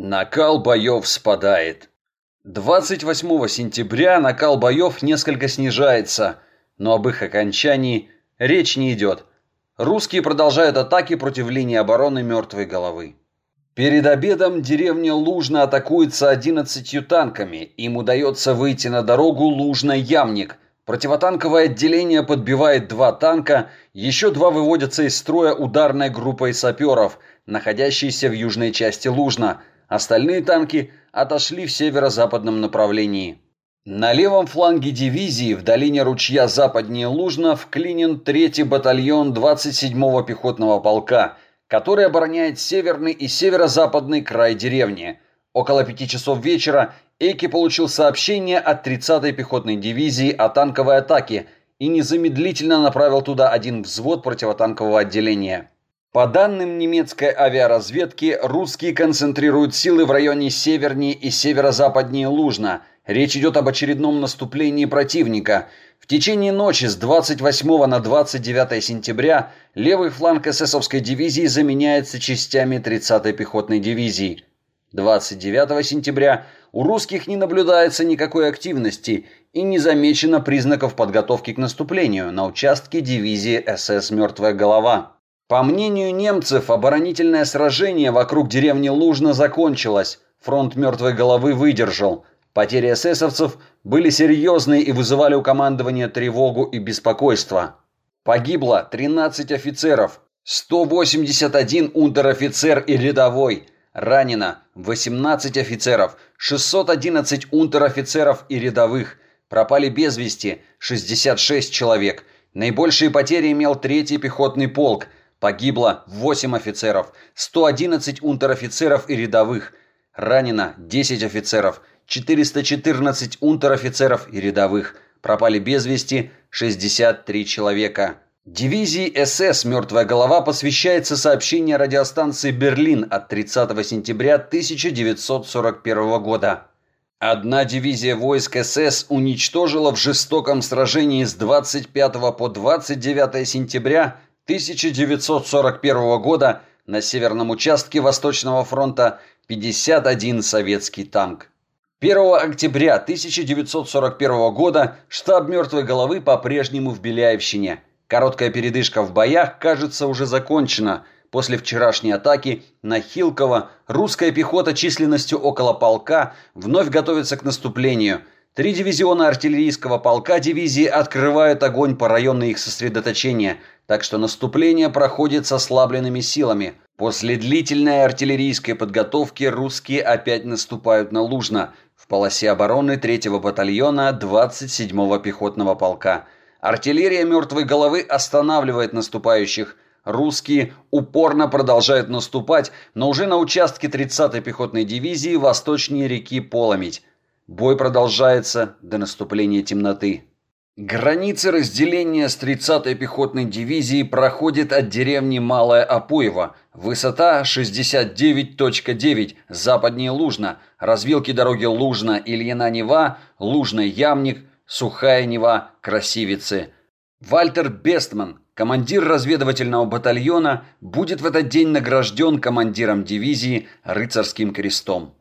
Накал боев спадает. 28 сентября накал боев несколько снижается, но об их окончании речь не идет. Русские продолжают атаки против линии обороны мертвой головы. Перед обедом деревня Лужно атакуется 11 танками. Им удается выйти на дорогу Лужно-Ямник. Противотанковое отделение подбивает два танка, еще два выводятся из строя ударной группой саперов, находящейся в южной части Лужно – Остальные танки отошли в северо-западном направлении. На левом фланге дивизии в долине ручья западнее Лужно вклинен 3-й батальон 27-го пехотного полка, который обороняет северный и северо-западный край деревни. Около пяти часов вечера Эки получил сообщение от 30-й пехотной дивизии о танковой атаке и незамедлительно направил туда один взвод противотанкового отделения. По данным немецкой авиаразведки, русские концентрируют силы в районе севернее и северо-западнее Лужно. Речь идет об очередном наступлении противника. В течение ночи с 28 на 29 сентября левый фланг эсэсовской дивизии заменяется частями 30-й пехотной дивизии. 29 сентября у русских не наблюдается никакой активности и не замечено признаков подготовки к наступлению на участке дивизии СС «Мертвая голова». По мнению немцев, оборонительное сражение вокруг деревни Лужно закончилось. Фронт мертвой головы выдержал. Потери эсэсовцев были серьезные и вызывали у командования тревогу и беспокойство. Погибло 13 офицеров, 181 унтер-офицер и рядовой. Ранено 18 офицеров, 611 унтер-офицеров и рядовых. Пропали без вести 66 человек. Наибольшие потери имел 3-й пехотный полк – Погибло 8 офицеров, 111 унтер-офицеров и рядовых. Ранено 10 офицеров, 414 унтер-офицеров и рядовых. Пропали без вести 63 человека. Дивизии СС «Мертвая голова» посвящается сообщение радиостанции «Берлин» от 30 сентября 1941 года. Одна дивизия войск СС уничтожила в жестоком сражении с 25 по 29 сентября 1941 года на северном участке Восточного фронта 51 советский танк. 1 октября 1941 года штаб «Мертвой головы» по-прежнему в Беляевщине. Короткая передышка в боях, кажется, уже закончена. После вчерашней атаки на Хилково русская пехота численностью около полка вновь готовится к наступлению – Три дивизиона артиллерийского полка дивизии открывают огонь по району их сосредоточения, так что наступление проходит со ослабленными силами. После длительной артиллерийской подготовки русские опять наступают на Лужно, в полосе обороны 3-го батальона 27-го пехотного полка. Артиллерия мертвой головы останавливает наступающих. Русские упорно продолжают наступать, но уже на участке 30-й пехотной дивизии восточнее реки Поломить. Бой продолжается до наступления темноты. Границы разделения с 30-й пехотной дивизией проходят от деревни Малая Апуева. Высота 69.9, западнее Лужно. Развилки дороги Лужно-Ильина-Нева, Лужно-Ямник, Сухая Нева, Красивицы. Вальтер Бестман, командир разведывательного батальона, будет в этот день награжден командиром дивизии рыцарским крестом.